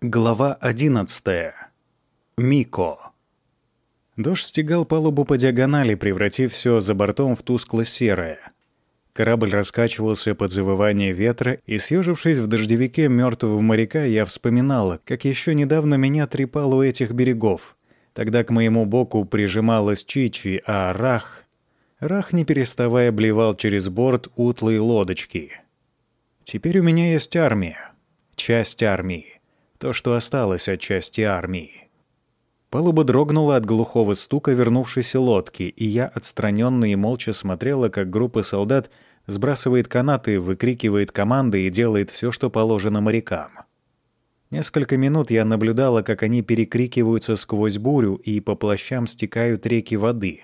Глава 11. Мико. Дождь стегал палубу по диагонали, превратив все за бортом в тускло-серое. Корабль раскачивался под завывание ветра, и, съежившись в дождевике мертвого моряка, я вспоминала, как еще недавно меня трепало у этих берегов. Тогда к моему боку прижималась Чичи, а Рах... Рах, не переставая, блевал через борт утлые лодочки. Теперь у меня есть армия. Часть армии то, что осталось от части армии. Палуба дрогнула от глухого стука вернувшейся лодки, и я отстраненно и молча смотрела, как группа солдат сбрасывает канаты, выкрикивает команды и делает все, что положено морякам. Несколько минут я наблюдала, как они перекрикиваются сквозь бурю и по плащам стекают реки воды.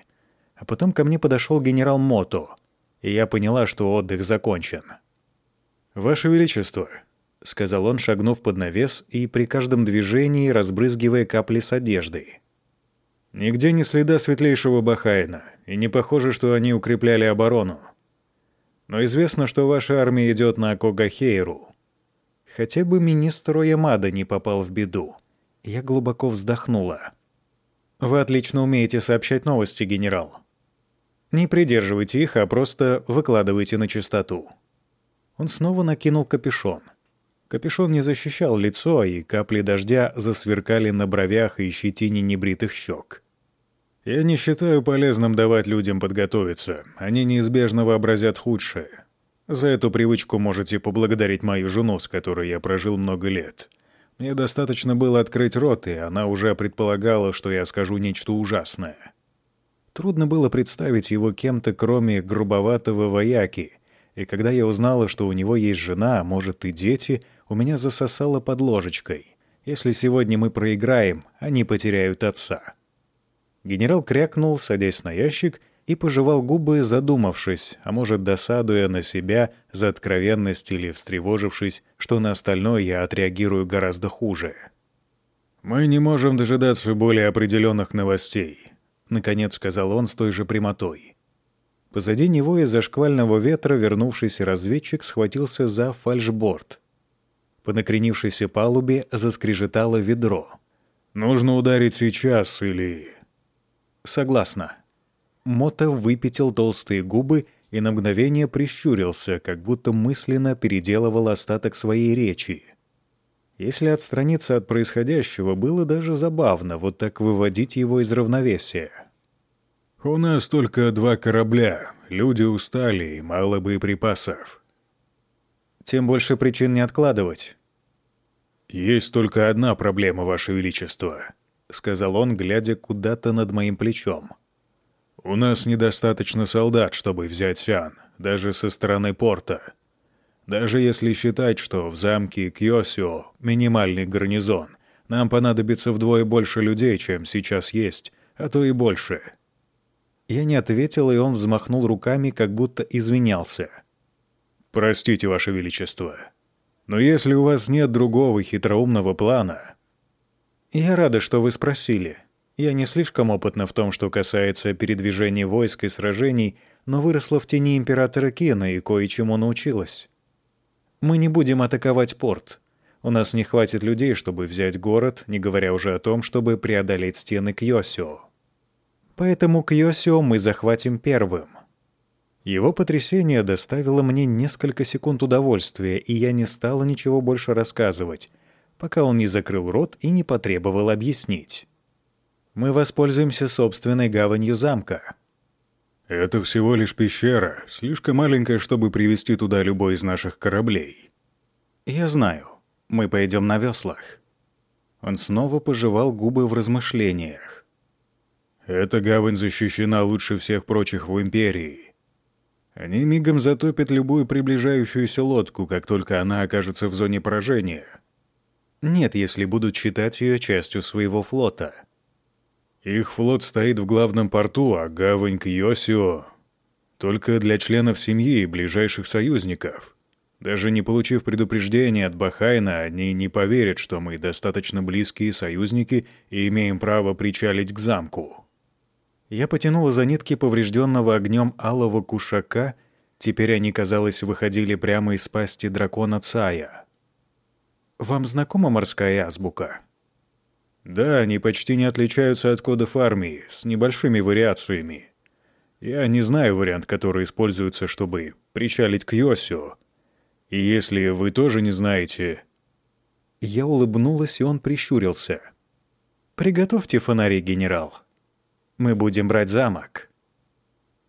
А потом ко мне подошел генерал Мото, и я поняла, что отдых закончен. «Ваше Величество», — сказал он, шагнув под навес и при каждом движении разбрызгивая капли с одеждой. «Нигде не следа светлейшего Бахайна, и не похоже, что они укрепляли оборону. Но известно, что ваша армия идет на Когахейру. Хотя бы министр Ямада не попал в беду. Я глубоко вздохнула. Вы отлично умеете сообщать новости, генерал. Не придерживайте их, а просто выкладывайте на чистоту». Он снова накинул капюшон — Капюшон не защищал лицо, и капли дождя засверкали на бровях и щетине небритых щек. «Я не считаю полезным давать людям подготовиться. Они неизбежно вообразят худшее. За эту привычку можете поблагодарить мою жену, с которой я прожил много лет. Мне достаточно было открыть рот, и она уже предполагала, что я скажу нечто ужасное». Трудно было представить его кем-то, кроме грубоватого вояки, и когда я узнала, что у него есть жена, а может и дети — у меня засосало под ложечкой. Если сегодня мы проиграем, они потеряют отца. Генерал крякнул, садясь на ящик, и пожевал губы, задумавшись, а может, досадуя на себя за откровенность или встревожившись, что на остальное я отреагирую гораздо хуже. «Мы не можем дожидаться более определенных новостей», — наконец сказал он с той же прямотой. Позади него из-за шквального ветра вернувшийся разведчик схватился за фальшборд — по накренившейся палубе заскрежетало ведро. «Нужно ударить сейчас или...» «Согласна». Мота выпятил толстые губы и на мгновение прищурился, как будто мысленно переделывал остаток своей речи. Если отстраниться от происходящего, было даже забавно вот так выводить его из равновесия. «У нас только два корабля, люди устали и мало боеприпасов тем больше причин не откладывать. «Есть только одна проблема, Ваше Величество», — сказал он, глядя куда-то над моим плечом. «У нас недостаточно солдат, чтобы взять Сиан, даже со стороны порта. Даже если считать, что в замке Кьосио минимальный гарнизон, нам понадобится вдвое больше людей, чем сейчас есть, а то и больше». Я не ответил, и он взмахнул руками, как будто извинялся — «Простите, Ваше Величество, но если у вас нет другого хитроумного плана...» «Я рада, что вы спросили. Я не слишком опытна в том, что касается передвижения войск и сражений, но выросла в тени императора Кена и кое-чему научилась. Мы не будем атаковать порт. У нас не хватит людей, чтобы взять город, не говоря уже о том, чтобы преодолеть стены Кьосио. Поэтому Кьосио мы захватим первым. Его потрясение доставило мне несколько секунд удовольствия, и я не стала ничего больше рассказывать, пока он не закрыл рот и не потребовал объяснить. «Мы воспользуемся собственной гаванью замка». «Это всего лишь пещера, слишком маленькая, чтобы привести туда любой из наших кораблей». «Я знаю. Мы пойдем на веслах». Он снова пожевал губы в размышлениях. «Эта гавань защищена лучше всех прочих в Империи. Они мигом затопят любую приближающуюся лодку, как только она окажется в зоне поражения. Нет, если будут считать ее частью своего флота. Их флот стоит в главном порту, а гавань Кьосио только для членов семьи и ближайших союзников. Даже не получив предупреждения от Бахайна, они не поверят, что мы достаточно близкие союзники и имеем право причалить к замку. Я потянула за нитки поврежденного огнем алого кушака, теперь они, казалось, выходили прямо из пасти дракона Цая. Вам знакома морская азбука? Да, они почти не отличаются от кодов армии, с небольшими вариациями. Я не знаю вариант, который используется, чтобы причалить к Йосио. И если вы тоже не знаете... Я улыбнулась, и он прищурился. «Приготовьте фонари, генерал. Мы будем брать замок».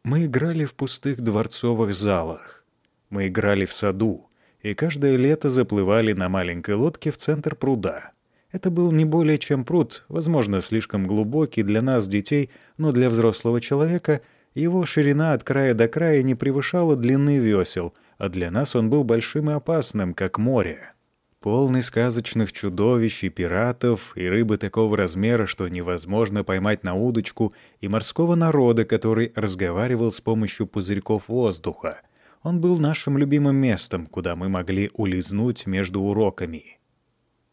Мы играли в пустых дворцовых залах. Мы играли в саду, и каждое лето заплывали на маленькой лодке в центр пруда. Это был не более чем пруд, возможно, слишком глубокий для нас, детей, но для взрослого человека его ширина от края до края не превышала длины весел, а для нас он был большим и опасным, как море. Полный сказочных чудовищ и пиратов, и рыбы такого размера, что невозможно поймать на удочку, и морского народа, который разговаривал с помощью пузырьков воздуха — он был нашим любимым местом, куда мы могли улизнуть между уроками.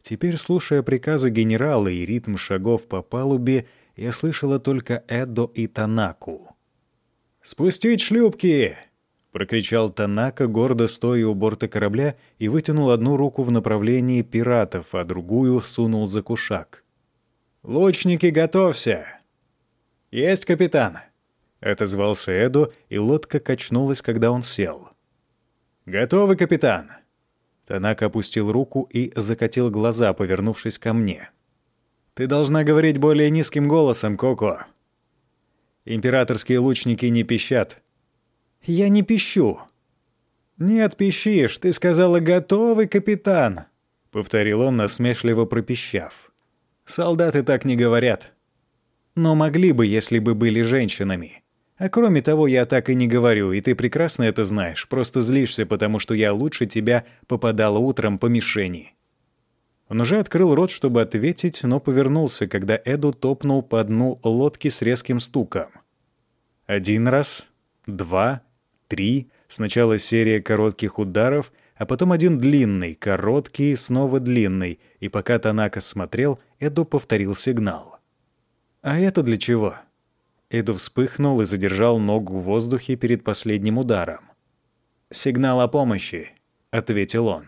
Теперь, слушая приказы генерала и ритм шагов по палубе, я слышала только Эдо и Танаку. «Спустить шлюпки!» — прокричал Танака, гордо стоя у борта корабля, и вытянул одну руку в направлении пиратов, а другую сунул за кушак. «Лучники, готовься!» «Есть, капитан!» отозвался Эду, и лодка качнулась, когда он сел. «Готовы, капитан?» Танака опустил руку и закатил глаза, повернувшись ко мне. «Ты должна говорить более низким голосом, Коко. Императорские лучники не пищат». «Я не пищу». «Нет, пищишь. Ты сказала «готовый, капитан», — повторил он, насмешливо пропищав. «Солдаты так не говорят». «Но могли бы, если бы были женщинами». А кроме того, я так и не говорю, и ты прекрасно это знаешь. Просто злишься, потому что я лучше тебя попадала утром по мишени». Он уже открыл рот, чтобы ответить, но повернулся, когда Эду топнул по дну лодки с резким стуком. Один раз, два, три, сначала серия коротких ударов, а потом один длинный, короткий, снова длинный, и пока Танака смотрел, Эду повторил сигнал. «А это для чего?» Эду вспыхнул и задержал ногу в воздухе перед последним ударом. «Сигнал о помощи», — ответил он.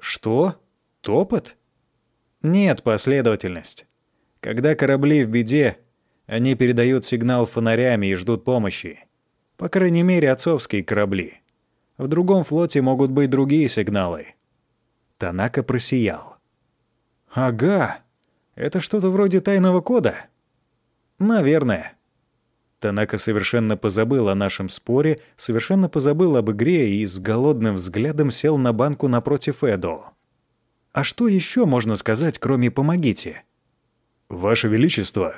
«Что? Топот?» «Нет, последовательность. Когда корабли в беде, они передают сигнал фонарями и ждут помощи. По крайней мере, отцовские корабли. В другом флоте могут быть другие сигналы». Танака просиял. «Ага, это что-то вроде тайного кода?» Наверное. Танака совершенно позабыл о нашем споре, совершенно позабыл об игре и с голодным взглядом сел на банку напротив Эдо. «А что еще можно сказать, кроме «помогите»?» «Ваше Величество!»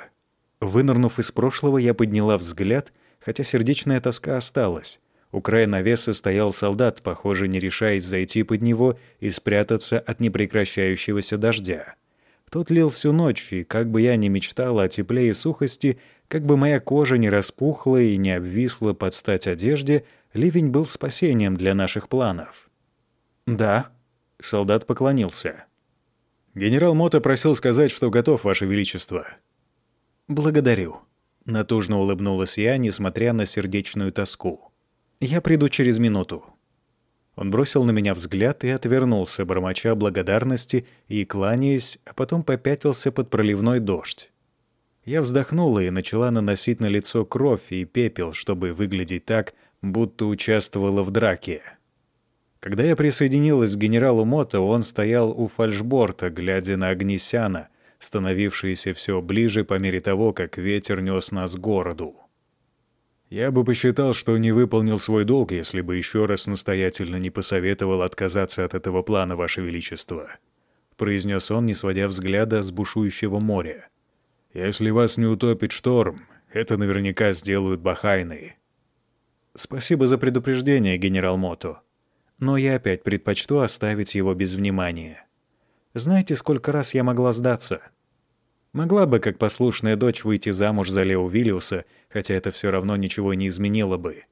Вынырнув из прошлого, я подняла взгляд, хотя сердечная тоска осталась. У края навеса стоял солдат, похоже, не решаясь зайти под него и спрятаться от непрекращающегося дождя. Тот лил всю ночь, и как бы я ни мечтала о тепле и сухости, как бы моя кожа не распухла и не обвисла под стать одежде, ливень был спасением для наших планов. «Да», — солдат поклонился. «Генерал Мото просил сказать, что готов, Ваше Величество». «Благодарю», — натужно улыбнулась я, несмотря на сердечную тоску. «Я приду через минуту». Он бросил на меня взгляд и отвернулся, бормоча благодарности и кланяясь, а потом попятился под проливной дождь. Я вздохнула и начала наносить на лицо кровь и пепел, чтобы выглядеть так, будто участвовала в драке. Когда я присоединилась к генералу Мото, он стоял у фальшборта, глядя на огни сяна, становившиеся все ближе по мере того, как ветер нес нас к городу. Я бы посчитал, что не выполнил свой долг, если бы еще раз настоятельно не посоветовал отказаться от этого плана, Ваше Величество», — произнес он, не сводя взгляда с бушующего моря. «Если вас не утопит шторм, это наверняка сделают бахайны». «Спасибо за предупреждение, генерал Мото. Но я опять предпочту оставить его без внимания. Знаете, сколько раз я могла сдаться?» Могла бы, как послушная дочь, выйти замуж за Лео Виллиуса, хотя это все равно ничего не изменило бы.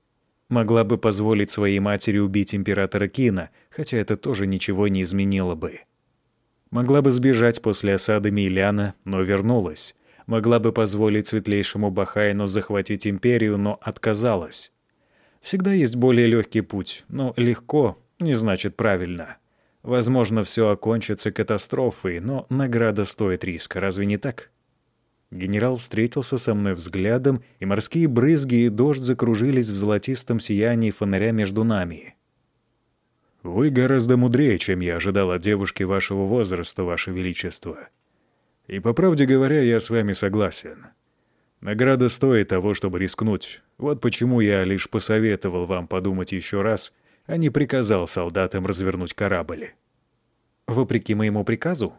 Могла бы позволить своей матери убить императора Кина, хотя это тоже ничего не изменило бы. Могла бы сбежать после осады Миляна, но вернулась. Могла бы позволить светлейшему Бахайну захватить империю, но отказалась. Всегда есть более легкий путь, но легко не значит правильно. Возможно, все окончится катастрофой, но награда стоит риска, разве не так? Генерал встретился со мной взглядом, и морские брызги и дождь закружились в золотистом сиянии фонаря между нами. «Вы гораздо мудрее, чем я ожидал от девушки вашего возраста, ваше величество. И, по правде говоря, я с вами согласен. Награда стоит того, чтобы рискнуть. Вот почему я лишь посоветовал вам подумать еще раз, а не приказал солдатам развернуть корабль». «Вопреки моему приказу?»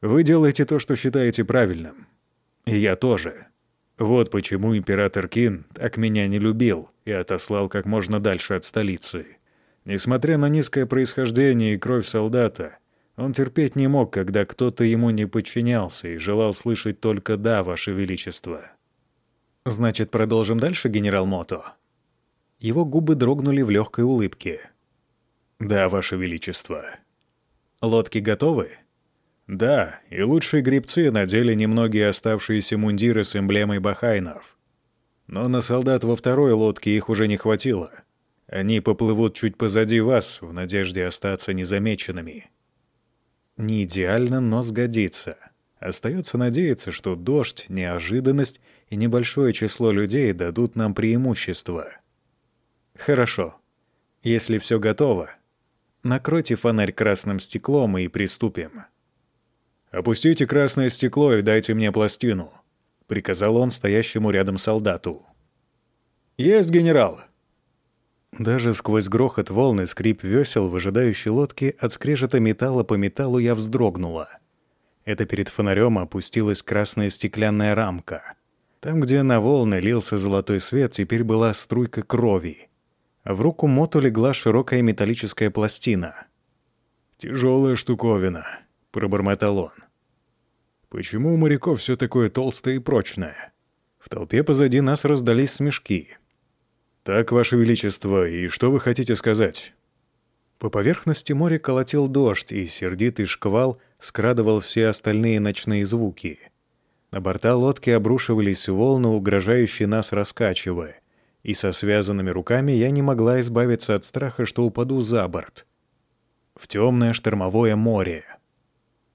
«Вы делаете то, что считаете правильным. И я тоже. Вот почему император Кин так меня не любил и отослал как можно дальше от столицы. Несмотря на низкое происхождение и кровь солдата, он терпеть не мог, когда кто-то ему не подчинялся и желал слышать только «да, Ваше Величество». «Значит, продолжим дальше, генерал Мото?» Его губы дрогнули в легкой улыбке. «Да, Ваше Величество». «Лодки готовы?» Да, и лучшие гребцы надели немногие оставшиеся мундиры с эмблемой бахайнов. Но на солдат во второй лодке их уже не хватило. Они поплывут чуть позади вас, в надежде остаться незамеченными. Не идеально, но сгодится. Остается надеяться, что дождь, неожиданность и небольшое число людей дадут нам преимущество. Хорошо. Если все готово, накройте фонарь красным стеклом и приступим. «Опустите красное стекло и дайте мне пластину», — приказал он стоящему рядом солдату. «Есть, генерал!» Даже сквозь грохот волны скрип весел в ожидающей лодке от скрежета металла по металлу я вздрогнула. Это перед фонарем опустилась красная стеклянная рамка. Там, где на волны лился золотой свет, теперь была струйка крови. В руку Моту легла широкая металлическая пластина. «Тяжелая штуковина», — пробормотал он. «Почему у моряков все такое толстое и прочное?» В толпе позади нас раздались смешки. «Так, Ваше Величество, и что вы хотите сказать?» По поверхности моря колотил дождь, и сердитый шквал скрадывал все остальные ночные звуки. На борта лодки обрушивались волны, угрожающие нас раскачивая, и со связанными руками я не могла избавиться от страха, что упаду за борт. В темное штормовое море —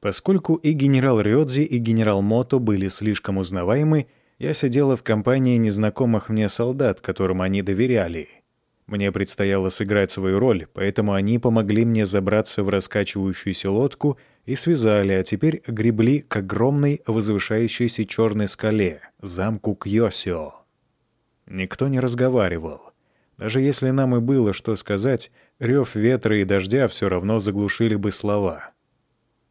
Поскольку и генерал Рёдзи, и генерал Мото были слишком узнаваемы, я сидела в компании незнакомых мне солдат, которым они доверяли. Мне предстояло сыграть свою роль, поэтому они помогли мне забраться в раскачивающуюся лодку и связали, а теперь гребли к огромной возвышающейся черной скале, замку Кьосио. Никто не разговаривал. Даже если нам и было что сказать, рев ветра и дождя все равно заглушили бы слова.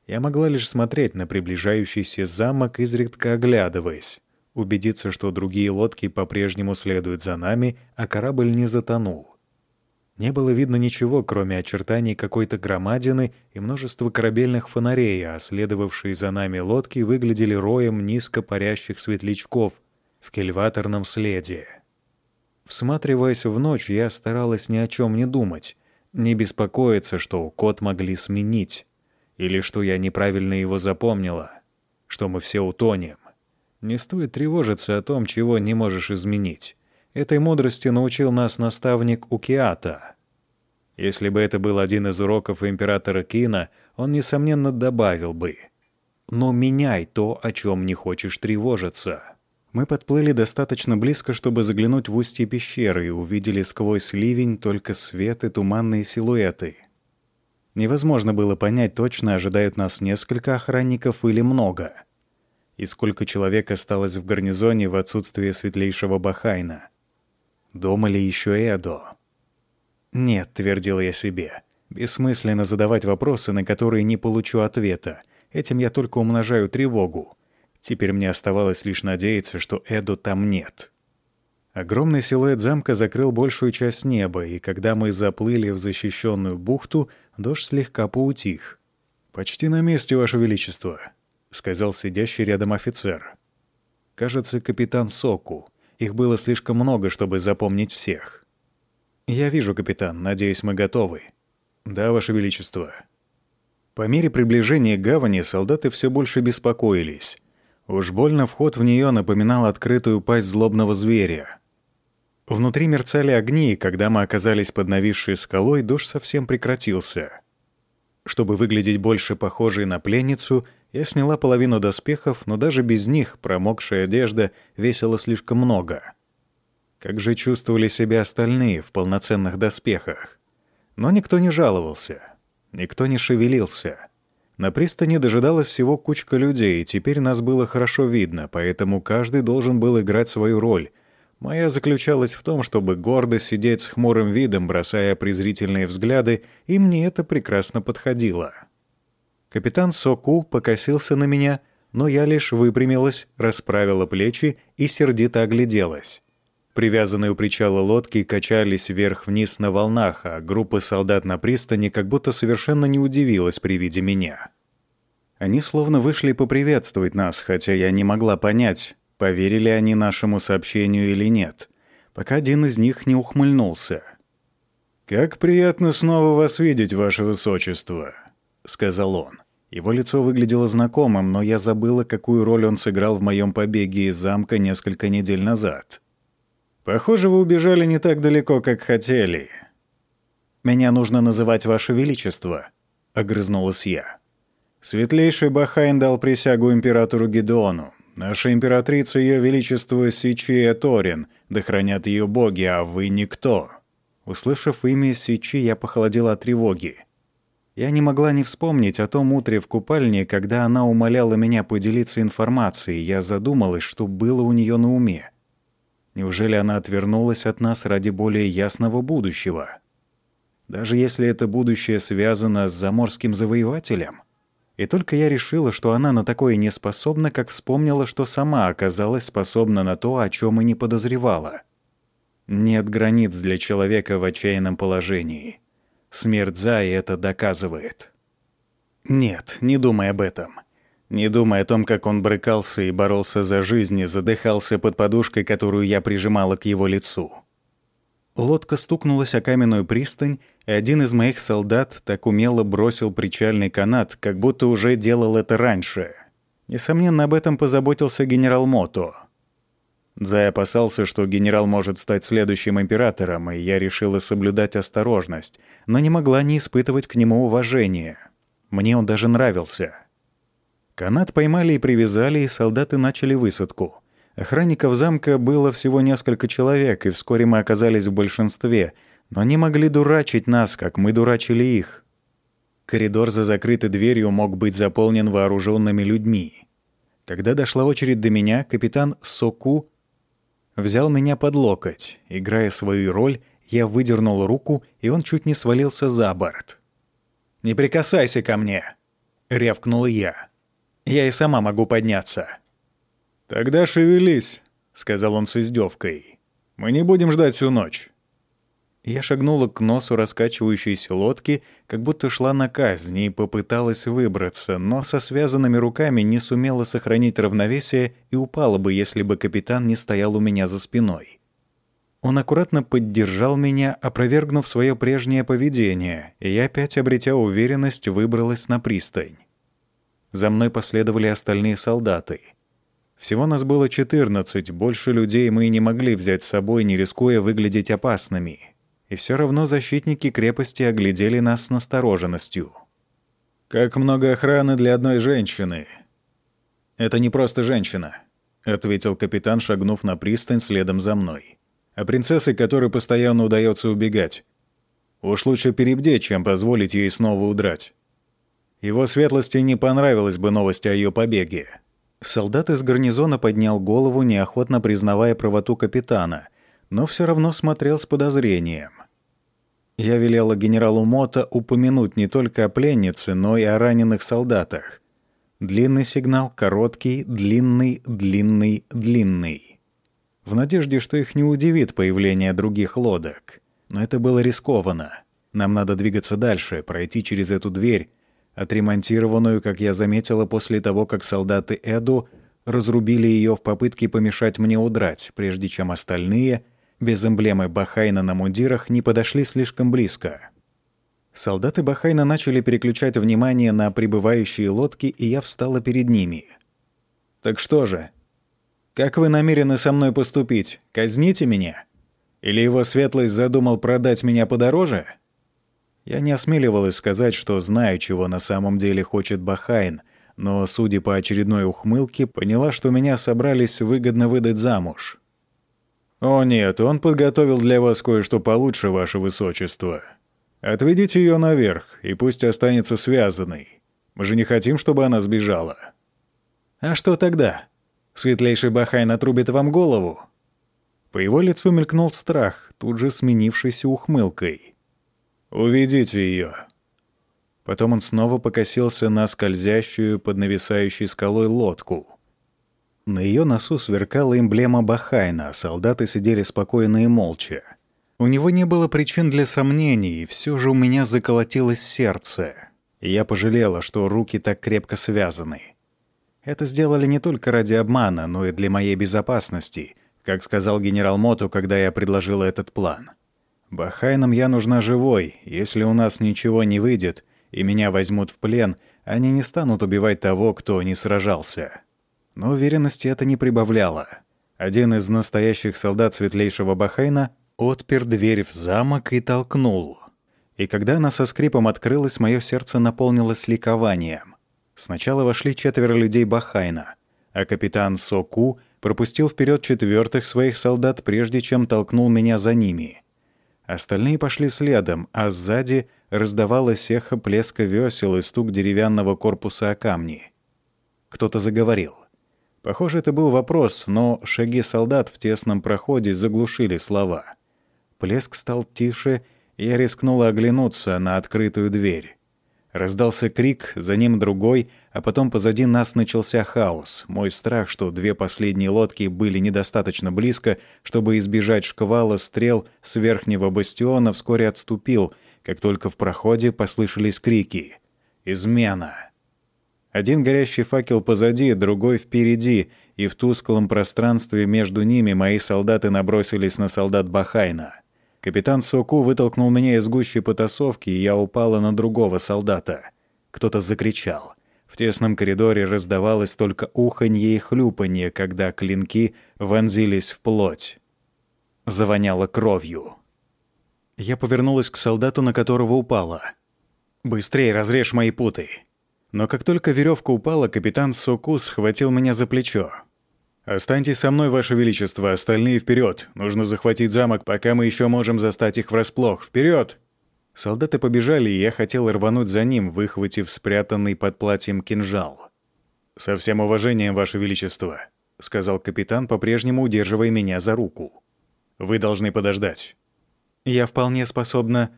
Я могла лишь смотреть на приближающийся замок, изредка оглядываясь, убедиться, что другие лодки по-прежнему следуют за нами, а корабль не затонул. Не было видно ничего, кроме очертаний какой-то громадины и множества корабельных фонарей, а следовавшие за нами лодки выглядели роем низко парящих светлячков в кельваторном следе. Всматриваясь в ночь, я старалась ни о чем не думать, не беспокоиться, что код могли сменить. Или что я неправильно его запомнила, что мы все утонем. Не стоит тревожиться о том, чего не можешь изменить. Этой мудрости научил нас наставник Укиата. Если бы это был один из уроков императора Кина, он, несомненно, добавил бы. «Но меняй то, о чем не хочешь тревожиться». Мы подплыли достаточно близко, чтобы заглянуть в устье пещеры и увидели сквозь ливень только свет и туманные силуэты. Невозможно было понять точно, ожидают нас несколько охранников или много. И сколько человек осталось в гарнизоне в отсутствие светлейшего Бахайна. Дома ли еще Эдо? «Нет», — твердил я себе, — «бессмысленно задавать вопросы, на которые не получу ответа. Этим я только умножаю тревогу. Теперь мне оставалось лишь надеяться, что Эдо там нет». Огромный силуэт замка закрыл большую часть неба, и когда мы заплыли в защищенную бухту, дождь слегка поутих. «Почти на месте, Ваше Величество», — сказал сидящий рядом офицер. «Кажется, капитан Соку. Их было слишком много, чтобы запомнить всех». «Я вижу, капитан. Надеюсь, мы готовы». «Да, Ваше Величество». По мере приближения к гавани солдаты все больше беспокоились. Уж больно вход в нее напоминал открытую пасть злобного зверя. Внутри мерцали огни, и когда мы оказались под нависшей скалой, дождь совсем прекратился. Чтобы выглядеть больше похожей на пленницу, я сняла половину доспехов, но даже без них промокшая одежда весила слишком много. Как же чувствовали себя остальные в полноценных доспехах? Но никто не жаловался, никто не шевелился. На пристани дожидалась всего кучка людей, и теперь нас было хорошо видно, поэтому каждый должен был играть свою роль. Моя заключалась в том, чтобы гордо сидеть с хмурым видом, бросая презрительные взгляды, и мне это прекрасно подходило. Капитан Соку покосился на меня, но я лишь выпрямилась, расправила плечи и сердито огляделась. Привязанные у причала лодки качались вверх-вниз на волнах, а группа солдат на пристани как будто совершенно не удивилась при виде меня. Они словно вышли поприветствовать нас, хотя я не могла понять, поверили они нашему сообщению или нет, пока один из них не ухмыльнулся. «Как приятно снова вас видеть, ваше высочество», — сказал он. Его лицо выглядело знакомым, но я забыла, какую роль он сыграл в моем побеге из замка несколько недель назад. «Похоже, вы убежали не так далеко, как хотели». «Меня нужно называть Ваше Величество», — огрызнулась я. «Светлейший Бахайн дал присягу императору Гедеону. Наша императрица, Ее Величество Сичи Эторин, да хранят ее боги, а вы никто». Услышав имя Сичи, я похолодела от тревоги. Я не могла не вспомнить о том утре в купальне, когда она умоляла меня поделиться информацией. Я задумалась, что было у нее на уме. Неужели она отвернулась от нас ради более ясного будущего? Даже если это будущее связано с заморским завоевателем? И только я решила, что она на такое не способна, как вспомнила, что сама оказалась способна на то, о чем и не подозревала. Нет границ для человека в отчаянном положении. Смерть Заи это доказывает. Нет, не думай об этом. Не думай о том, как он брыкался и боролся за жизнь и задыхался под подушкой, которую я прижимала к его лицу. Лодка стукнулась о каменную пристань, и один из моих солдат так умело бросил причальный канат, как будто уже делал это раньше. Несомненно, об этом позаботился генерал Мото. Зай опасался, что генерал может стать следующим императором, и я решила соблюдать осторожность, но не могла не испытывать к нему уважения. Мне он даже нравился. Канат поймали и привязали, и солдаты начали высадку. Охранников замка было всего несколько человек, и вскоре мы оказались в большинстве, но они могли дурачить нас, как мы дурачили их. Коридор за закрытой дверью мог быть заполнен вооруженными людьми. Когда дошла очередь до меня, капитан Соку взял меня под локоть. Играя свою роль, я выдернул руку, и он чуть не свалился за борт. «Не прикасайся ко мне!» — рявкнул я. «Я и сама могу подняться». «Тогда шевелись», — сказал он с издевкой. «Мы не будем ждать всю ночь». Я шагнула к носу раскачивающейся лодки, как будто шла на казнь и попыталась выбраться, но со связанными руками не сумела сохранить равновесие и упала бы, если бы капитан не стоял у меня за спиной. Он аккуратно поддержал меня, опровергнув свое прежнее поведение, и я, опять обретя уверенность, выбралась на пристань. За мной последовали остальные солдаты. Всего нас было 14, больше людей мы не могли взять с собой, не рискуя выглядеть опасными и все равно защитники крепости оглядели нас с настороженностью. «Как много охраны для одной женщины!» «Это не просто женщина», — ответил капитан, шагнув на пристань следом за мной. «А принцессы, которой постоянно удается убегать. Уж лучше перебдеть, чем позволить ей снова удрать. Его светлости не понравилась бы новость о ее побеге». Солдат из гарнизона поднял голову, неохотно признавая правоту капитана, но все равно смотрел с подозрением. Я велела генералу Мота упомянуть не только о пленнице, но и о раненых солдатах. Длинный сигнал, короткий, длинный, длинный, длинный. В надежде, что их не удивит появление других лодок. Но это было рискованно. Нам надо двигаться дальше, пройти через эту дверь, отремонтированную, как я заметила, после того, как солдаты Эду разрубили ее в попытке помешать мне удрать, прежде чем остальные — без эмблемы Бахайна на мундирах не подошли слишком близко. Солдаты Бахайна начали переключать внимание на прибывающие лодки, и я встала перед ними. «Так что же? Как вы намерены со мной поступить? Казните меня? Или его светлость задумал продать меня подороже?» Я не осмеливалась сказать, что знаю, чего на самом деле хочет Бахайн, но, судя по очередной ухмылке, поняла, что меня собрались выгодно выдать замуж. «О нет, он подготовил для вас кое-что получше, ваше высочество. Отведите ее наверх, и пусть останется связанной. Мы же не хотим, чтобы она сбежала». «А что тогда? Светлейший Бахайн отрубит вам голову?» По его лицу мелькнул страх, тут же сменившийся ухмылкой. «Уведите ее». Потом он снова покосился на скользящую под нависающей скалой лодку. На ее носу сверкала эмблема Бахайна, солдаты сидели спокойно и молча. У него не было причин для сомнений, и все же у меня заколотилось сердце. Я пожалела, что руки так крепко связаны. Это сделали не только ради обмана, но и для моей безопасности, как сказал генерал Моту, когда я предложила этот план. Бахайнам я нужна живой. Если у нас ничего не выйдет, и меня возьмут в плен, они не станут убивать того, кто не сражался. Но уверенности это не прибавляло. Один из настоящих солдат светлейшего Бахайна отпер дверь в замок и толкнул. И когда она со скрипом открылась, мое сердце наполнилось ликованием. Сначала вошли четверо людей Бахайна, а капитан Соку пропустил вперед четвертых своих солдат, прежде чем толкнул меня за ними. Остальные пошли следом, а сзади раздавалось эхо плеска весел и стук деревянного корпуса о камни. Кто-то заговорил. Похоже, это был вопрос, но шаги солдат в тесном проходе заглушили слова. Плеск стал тише, и я рискнула оглянуться на открытую дверь. Раздался крик, за ним другой, а потом позади нас начался хаос. Мой страх, что две последние лодки были недостаточно близко, чтобы избежать шквала стрел с верхнего бастиона, вскоре отступил, как только в проходе послышались крики. «Измена!» Один горящий факел позади, другой впереди, и в тусклом пространстве между ними мои солдаты набросились на солдат Бахайна. Капитан Соку вытолкнул меня из гущей потасовки, и я упала на другого солдата. Кто-то закричал. В тесном коридоре раздавалось только уханье и хлюпанье, когда клинки вонзились в плоть. Завоняло кровью. Я повернулась к солдату, на которого упала. «Быстрее разрежь мои путы!» Но как только веревка упала, капитан Соку схватил меня за плечо. «Останьтесь со мной, Ваше Величество, остальные вперед. Нужно захватить замок, пока мы еще можем застать их врасплох. Вперед!» Солдаты побежали, и я хотел рвануть за ним, выхватив спрятанный под платьем кинжал. «Со всем уважением, Ваше Величество», — сказал капитан, по-прежнему удерживая меня за руку. «Вы должны подождать». «Я вполне способна...»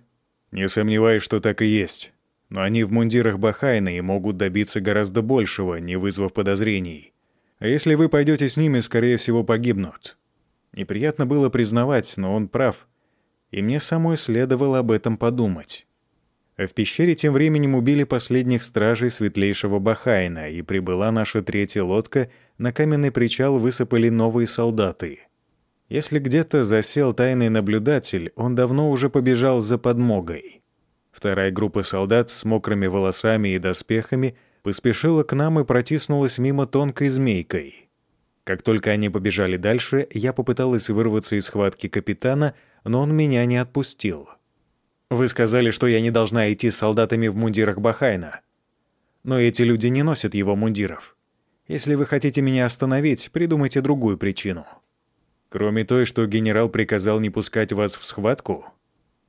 «Не сомневаюсь, что так и есть. Но они в мундирах Бахайна и могут добиться гораздо большего, не вызвав подозрений. А если вы пойдете с ними, скорее всего, погибнут. Неприятно было признавать, но он прав. И мне самой следовало об этом подумать. В пещере тем временем убили последних стражей светлейшего Бахайна, и прибыла наша третья лодка, на каменный причал высыпали новые солдаты. Если где-то засел тайный наблюдатель, он давно уже побежал за подмогой. Вторая группа солдат с мокрыми волосами и доспехами поспешила к нам и протиснулась мимо тонкой змейкой. Как только они побежали дальше, я попыталась вырваться из схватки капитана, но он меня не отпустил. «Вы сказали, что я не должна идти с солдатами в мундирах Бахайна. Но эти люди не носят его мундиров. Если вы хотите меня остановить, придумайте другую причину». Кроме той, что генерал приказал не пускать вас в схватку,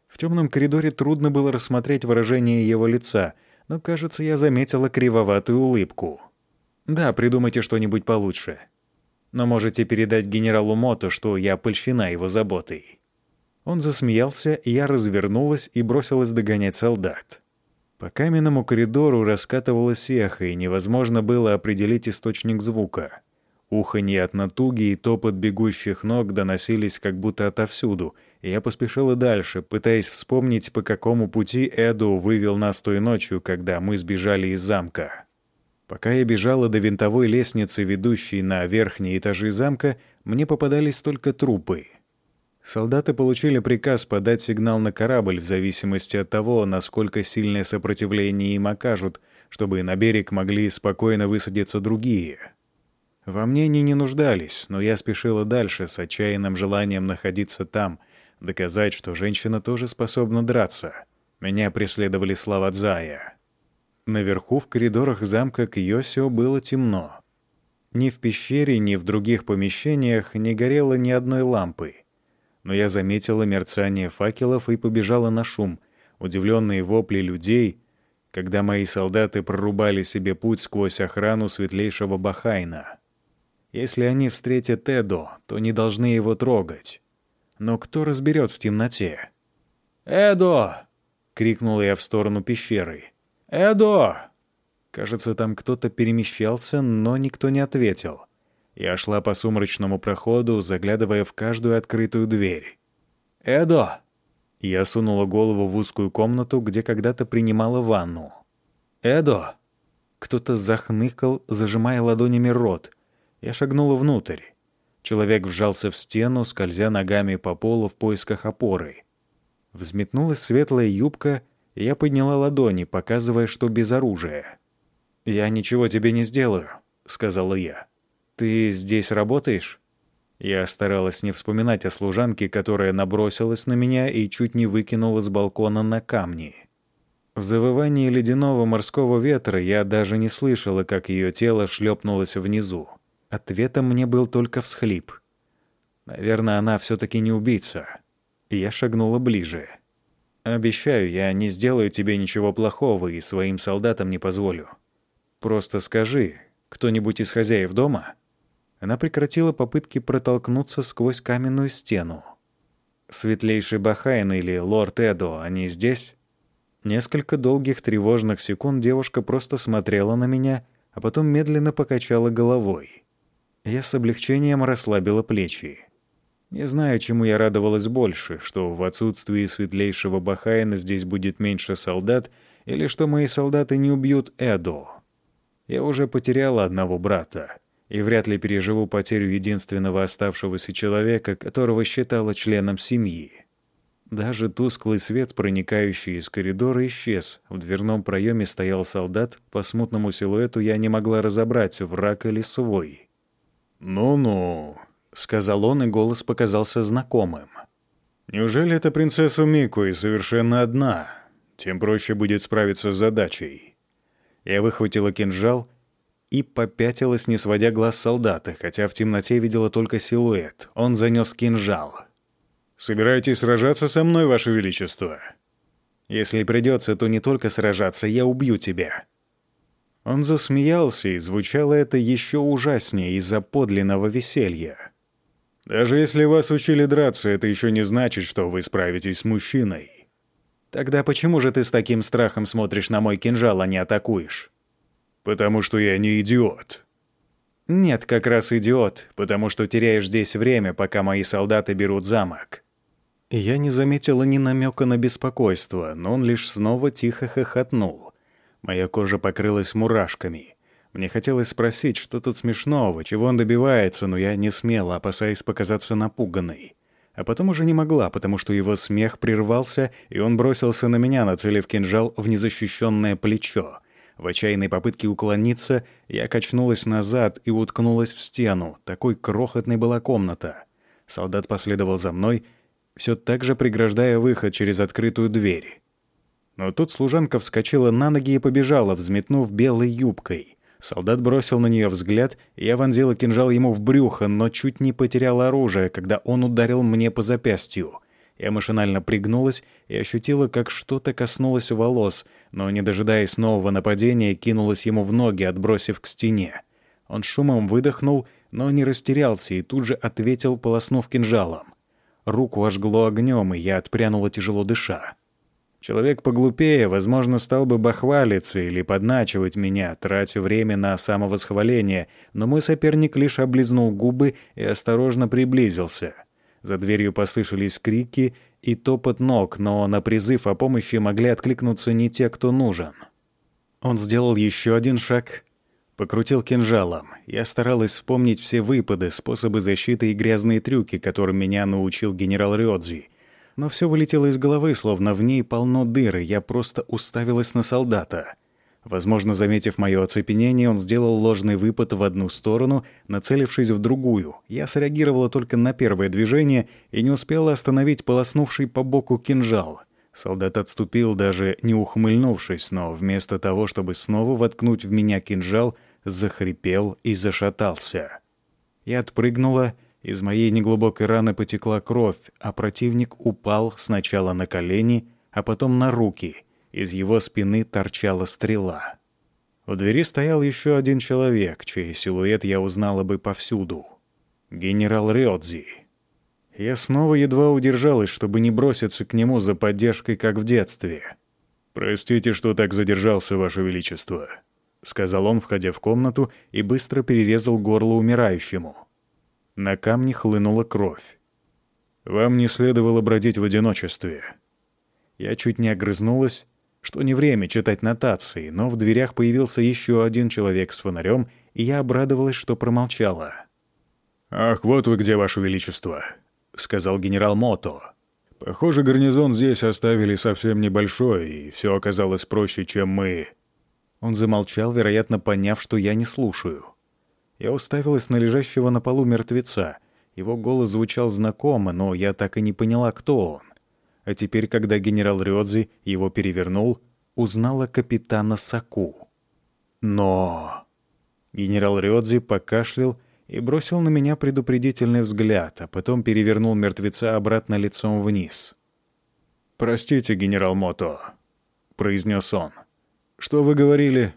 в темном коридоре трудно было рассмотреть выражение его лица, но, кажется, я заметила кривоватую улыбку. «Да, придумайте что-нибудь получше. Но можете передать генералу Мото, что я польщена его заботой». Он засмеялся, я развернулась и бросилась догонять солдат. По каменному коридору раскатывалось эхо, и невозможно было определить источник звука. Уханье от натуги и топот бегущих ног доносились как будто отовсюду, и я поспешила дальше, пытаясь вспомнить, по какому пути Эду вывел нас той ночью, когда мы сбежали из замка. Пока я бежала до винтовой лестницы, ведущей на верхние этажи замка, мне попадались только трупы. Солдаты получили приказ подать сигнал на корабль в зависимости от того, насколько сильное сопротивление им окажут, чтобы на берег могли спокойно высадиться другие — во мне они не нуждались, но я спешила дальше с отчаянным желанием находиться там, доказать, что женщина тоже способна драться. Меня преследовали слова Дзая. Наверху в коридорах замка Кьосио было темно. Ни в пещере, ни в других помещениях не горело ни одной лампы. Но я заметила мерцание факелов и побежала на шум, удивленные вопли людей, когда мои солдаты прорубали себе путь сквозь охрану светлейшего Бахайна. Если они встретят Эдо, то не должны его трогать. Но кто разберет в темноте? «Эдо!» — крикнула я в сторону пещеры. «Эдо!» Кажется, там кто-то перемещался, но никто не ответил. Я шла по сумрачному проходу, заглядывая в каждую открытую дверь. «Эдо!» Я сунула голову в узкую комнату, где когда-то принимала ванну. «Эдо!» Кто-то захныкал, зажимая ладонями рот. Я шагнула внутрь. Человек вжался в стену, скользя ногами по полу в поисках опоры. Взметнулась светлая юбка, и я подняла ладони, показывая, что без оружия. «Я ничего тебе не сделаю», — сказала я. «Ты здесь работаешь?» Я старалась не вспоминать о служанке, которая набросилась на меня и чуть не выкинула с балкона на камни. В завывании ледяного морского ветра я даже не слышала, как ее тело шлепнулось внизу. Ответом мне был только всхлип. Наверное, она все-таки не убийца. Я шагнула ближе. «Обещаю, я не сделаю тебе ничего плохого и своим солдатам не позволю. Просто скажи, кто-нибудь из хозяев дома?» Она прекратила попытки протолкнуться сквозь каменную стену. «Светлейший Бахайн или лорд Эдо, они здесь?» Несколько долгих тревожных секунд девушка просто смотрела на меня, а потом медленно покачала головой. Я с облегчением расслабила плечи. Не знаю, чему я радовалась больше, что в отсутствии светлейшего Бахайна здесь будет меньше солдат, или что мои солдаты не убьют Эдо. Я уже потеряла одного брата и вряд ли переживу потерю единственного оставшегося человека, которого считала членом семьи. Даже тусклый свет, проникающий из коридора, исчез. В дверном проеме стоял солдат. По смутному силуэту я не могла разобрать, враг или свой. «Ну-ну», — сказал он, и голос показался знакомым. «Неужели это принцесса Мику и совершенно одна? Тем проще будет справиться с задачей». Я выхватила кинжал и попятилась, не сводя глаз солдата, хотя в темноте видела только силуэт. Он занес кинжал. «Собираетесь сражаться со мной, Ваше Величество?» «Если придется, то не только сражаться, я убью тебя». Он засмеялся, и звучало это еще ужаснее из-за подлинного веселья. «Даже если вас учили драться, это еще не значит, что вы справитесь с мужчиной». «Тогда почему же ты с таким страхом смотришь на мой кинжал, а не атакуешь?» Потому что я не идиот. Нет, как раз идиот, потому что теряешь здесь время, пока мои солдаты берут замок. Я не заметила ни намека на беспокойство, но он лишь снова тихо хохотнул. Моя кожа покрылась мурашками. Мне хотелось спросить, что тут смешного, чего он добивается, но я не смела, опасаясь показаться напуганной. А потом уже не могла, потому что его смех прервался, и он бросился на меня, нацелив кинжал в незащищенное плечо. В отчаянной попытке уклониться я качнулась назад и уткнулась в стену. Такой крохотной была комната. Солдат последовал за мной, все так же преграждая выход через открытую дверь. Но тут служанка вскочила на ноги и побежала, взметнув белой юбкой. Солдат бросил на нее взгляд, и я вонзила кинжал ему в брюхо, но чуть не потерял оружие, когда он ударил мне по запястью — я машинально пригнулась и ощутила, как что-то коснулось волос, но, не дожидаясь нового нападения, кинулась ему в ноги, отбросив к стене. Он шумом выдохнул, но не растерялся и тут же ответил, полоснув кинжалом. Руку ожгло огнем, и я отпрянула тяжело дыша. Человек поглупее, возможно, стал бы бахвалиться или подначивать меня, тратя время на самовосхваление, но мой соперник лишь облизнул губы и осторожно приблизился — за дверью послышались крики и топот ног, но на призыв о помощи могли откликнуться не те, кто нужен. Он сделал еще один шаг, покрутил кинжалом. Я старалась вспомнить все выпады, способы защиты и грязные трюки, которым меня научил генерал Рёдзи. Но все вылетело из головы, словно в ней полно дыры. Я просто уставилась на солдата — Возможно, заметив мое оцепенение, он сделал ложный выпад в одну сторону, нацелившись в другую. Я среагировала только на первое движение и не успела остановить полоснувший по боку кинжал. Солдат отступил, даже не ухмыльнувшись, но вместо того, чтобы снова воткнуть в меня кинжал, захрипел и зашатался. Я отпрыгнула, из моей неглубокой раны потекла кровь, а противник упал сначала на колени, а потом на руки. Из его спины торчала стрела. У двери стоял еще один человек, чей силуэт я узнала бы повсюду. Генерал Рёдзи. Я снова едва удержалась, чтобы не броситься к нему за поддержкой, как в детстве. «Простите, что так задержался, Ваше Величество», — сказал он, входя в комнату, и быстро перерезал горло умирающему. На камне хлынула кровь. «Вам не следовало бродить в одиночестве». Я чуть не огрызнулась, что не время читать нотации, но в дверях появился еще один человек с фонарем, и я обрадовалась, что промолчала. «Ах, вот вы где, Ваше Величество!» — сказал генерал Мото. «Похоже, гарнизон здесь оставили совсем небольшой, и все оказалось проще, чем мы». Он замолчал, вероятно, поняв, что я не слушаю. Я уставилась на лежащего на полу мертвеца. Его голос звучал знакомо, но я так и не поняла, кто он. А теперь, когда генерал Рёдзи его перевернул, узнала капитана Саку. Но... Генерал Рёдзи покашлял и бросил на меня предупредительный взгляд, а потом перевернул мертвеца обратно лицом вниз. «Простите, генерал Мото», — произнес он. «Что вы говорили?»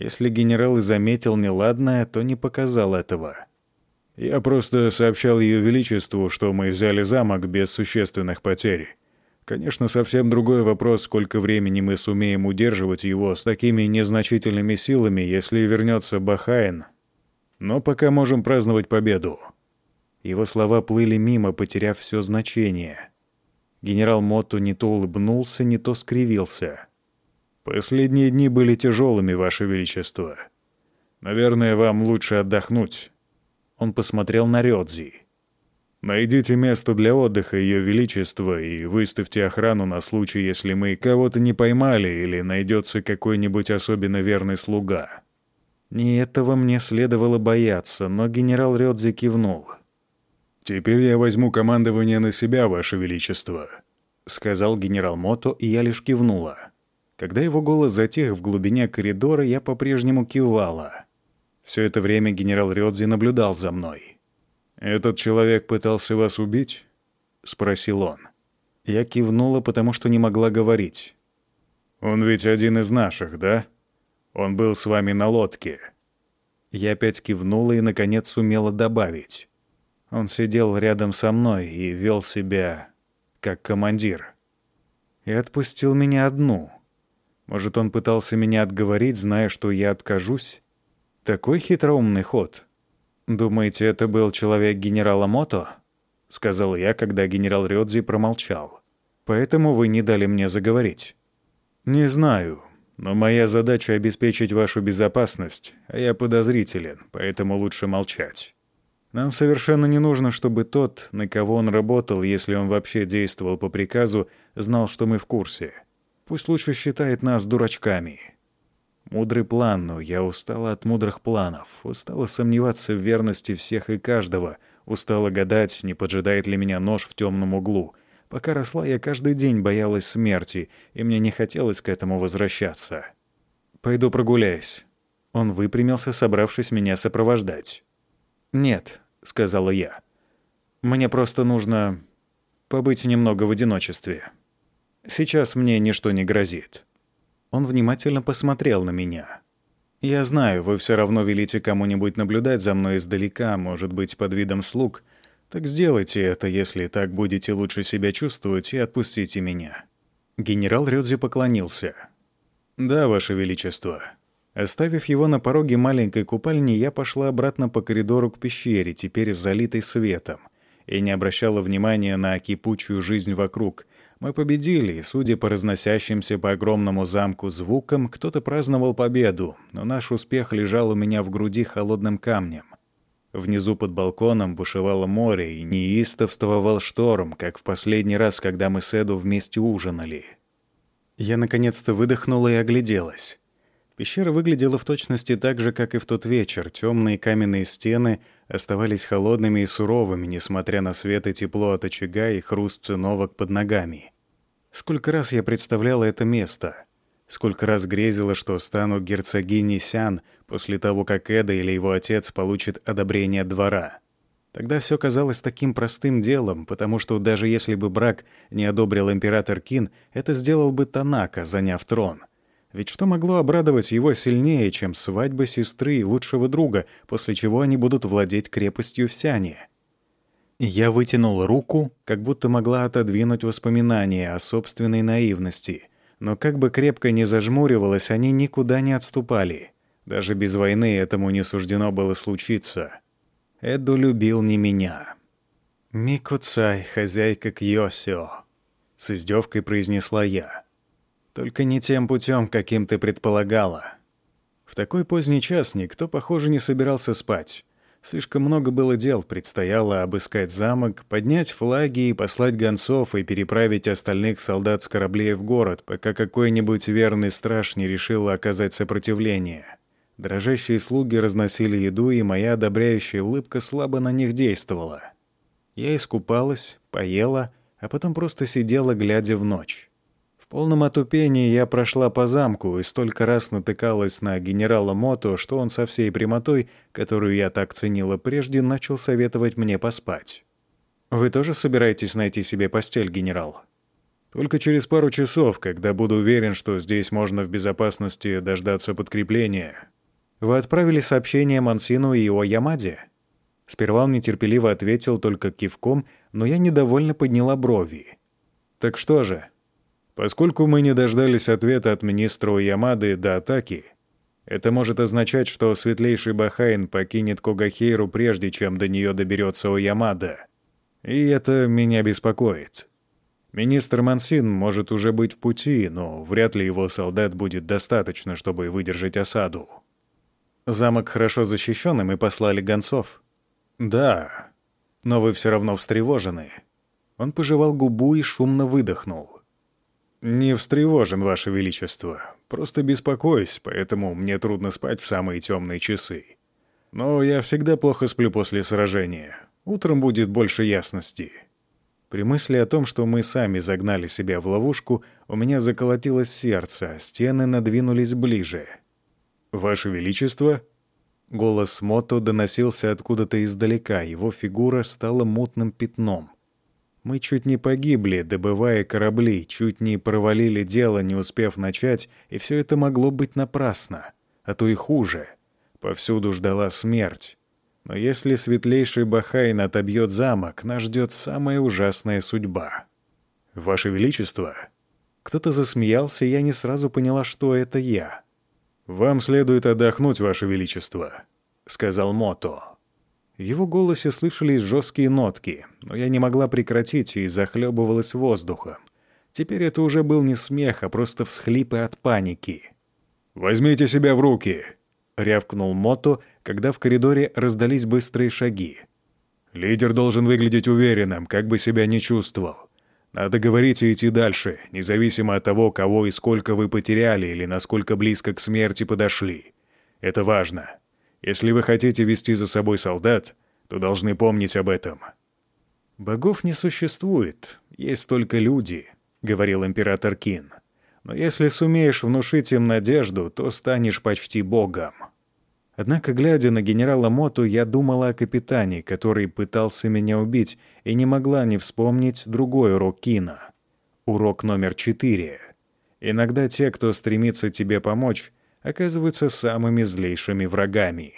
Если генерал и заметил неладное, то не показал этого. «Я просто сообщал Ее Величеству, что мы взяли замок без существенных потерь. Конечно, совсем другой вопрос, сколько времени мы сумеем удерживать его с такими незначительными силами, если вернется Бахайн но пока можем праздновать победу». Его слова плыли мимо, потеряв все значение. Генерал Мотто не то улыбнулся, не то скривился. «Последние дни были тяжелыми, Ваше Величество. Наверное, вам лучше отдохнуть». Он посмотрел на Рёдзи. «Найдите место для отдыха Ее Величества и выставьте охрану на случай, если мы кого-то не поймали или найдется какой-нибудь особенно верный слуга». Не этого мне следовало бояться, но генерал Рёдзи кивнул. «Теперь я возьму командование на себя, Ваше Величество», — сказал генерал Мото, и я лишь кивнула. Когда его голос затих в глубине коридора, я по-прежнему кивала. Все это время генерал Рёдзи наблюдал за мной. «Этот человек пытался вас убить?» — спросил он. Я кивнула, потому что не могла говорить. «Он ведь один из наших, да?» Он был с вами на лодке». Я опять кивнула и, наконец, сумела добавить. Он сидел рядом со мной и вел себя как командир. И отпустил меня одну. Может, он пытался меня отговорить, зная, что я откажусь? Такой хитроумный ход. «Думаете, это был человек генерала Мото?» — сказал я, когда генерал Рёдзи промолчал. «Поэтому вы не дали мне заговорить». «Не знаю», но моя задача — обеспечить вашу безопасность, а я подозрителен, поэтому лучше молчать. Нам совершенно не нужно, чтобы тот, на кого он работал, если он вообще действовал по приказу, знал, что мы в курсе. Пусть лучше считает нас дурачками. Мудрый план, но я устала от мудрых планов, устала сомневаться в верности всех и каждого, устала гадать, не поджидает ли меня нож в темном углу, Пока росла, я каждый день боялась смерти, и мне не хотелось к этому возвращаться. «Пойду прогуляюсь». Он выпрямился, собравшись меня сопровождать. «Нет», — сказала я. «Мне просто нужно побыть немного в одиночестве. Сейчас мне ничто не грозит». Он внимательно посмотрел на меня. «Я знаю, вы все равно велите кому-нибудь наблюдать за мной издалека, может быть, под видом слуг, так сделайте это, если так будете лучше себя чувствовать, и отпустите меня». Генерал Рёдзи поклонился. «Да, Ваше Величество». Оставив его на пороге маленькой купальни, я пошла обратно по коридору к пещере, теперь залитой светом, и не обращала внимания на кипучую жизнь вокруг. Мы победили, и, судя по разносящимся по огромному замку звукам, кто-то праздновал победу, но наш успех лежал у меня в груди холодным камнем. Внизу под балконом бушевало море и неистовствовал шторм, как в последний раз, когда мы с Эду вместе ужинали. Я наконец-то выдохнула и огляделась. Пещера выглядела в точности так же, как и в тот вечер. Темные каменные стены оставались холодными и суровыми, несмотря на свет и тепло от очага и хруст циновок под ногами. Сколько раз я представляла это место. Сколько раз грезила, что стану герцогиней Сян после того, как Эда или его отец получит одобрение двора. Тогда все казалось таким простым делом, потому что даже если бы брак не одобрил император Кин, это сделал бы Танака, заняв трон. Ведь что могло обрадовать его сильнее, чем свадьба сестры и лучшего друга, после чего они будут владеть крепостью в Сяне? Я вытянул руку, как будто могла отодвинуть воспоминания о собственной наивности. Но как бы крепко ни зажмуривалась, они никуда не отступали. Даже без войны этому не суждено было случиться. Эду любил не меня. «Мико-цай, хозяйка Кьосио», — с издевкой произнесла я. «Только не тем путем, каким ты предполагала». В такой поздний час никто, похоже, не собирался спать. Слишком много было дел, предстояло обыскать замок, поднять флаги и послать гонцов и переправить остальных солдат с кораблей в город, пока какой-нибудь верный страж не решил оказать сопротивление. Дрожащие слуги разносили еду, и моя одобряющая улыбка слабо на них действовала. Я искупалась, поела, а потом просто сидела, глядя в ночь. Полном отупении я прошла по замку и столько раз натыкалась на генерала Мото, что он со всей прямотой, которую я так ценила прежде, начал советовать мне поспать. «Вы тоже собираетесь найти себе постель, генерал?» «Только через пару часов, когда буду уверен, что здесь можно в безопасности дождаться подкрепления», вы отправили сообщение Мансину и его Ямаде?» Сперва он нетерпеливо ответил только кивком, но я недовольно подняла брови. «Так что же?» «Поскольку мы не дождались ответа от министра Ямады до атаки, это может означать, что светлейший Бахайн покинет Когахейру прежде, чем до нее доберется Оямада. И это меня беспокоит. Министр Мансин может уже быть в пути, но вряд ли его солдат будет достаточно, чтобы выдержать осаду. Замок хорошо защищен, и мы послали гонцов. Да, но вы все равно встревожены. Он пожевал губу и шумно выдохнул. «Не встревожен, Ваше Величество. Просто беспокоюсь, поэтому мне трудно спать в самые темные часы. Но я всегда плохо сплю после сражения. Утром будет больше ясности». При мысли о том, что мы сами загнали себя в ловушку, у меня заколотилось сердце, а стены надвинулись ближе — «Ваше Величество?» Голос Мото доносился откуда-то издалека, его фигура стала мутным пятном. Мы чуть не погибли, добывая корабли, чуть не провалили дело, не успев начать, и все это могло быть напрасно, а то и хуже. Повсюду ждала смерть. Но если светлейший Бахайн отобьет замок, нас ждет самая ужасная судьба. «Ваше Величество!» Кто-то засмеялся, и я не сразу поняла, что это я. «Вам следует отдохнуть, Ваше Величество», — сказал Мото. В его голосе слышались жесткие нотки, но я не могла прекратить и захлебывалась воздухом. Теперь это уже был не смех, а просто всхлипы от паники. «Возьмите себя в руки!» — рявкнул Мото, когда в коридоре раздались быстрые шаги. «Лидер должен выглядеть уверенным, как бы себя ни чувствовал. Надо говорить и идти дальше, независимо от того, кого и сколько вы потеряли или насколько близко к смерти подошли. Это важно. Если вы хотите вести за собой солдат, то должны помнить об этом. «Богов не существует, есть только люди», — говорил император Кин. «Но если сумеешь внушить им надежду, то станешь почти богом». Однако, глядя на генерала Моту, я думала о капитане, который пытался меня убить, и не могла не вспомнить другой урок Кина. Урок номер четыре. Иногда те, кто стремится тебе помочь, оказываются самыми злейшими врагами.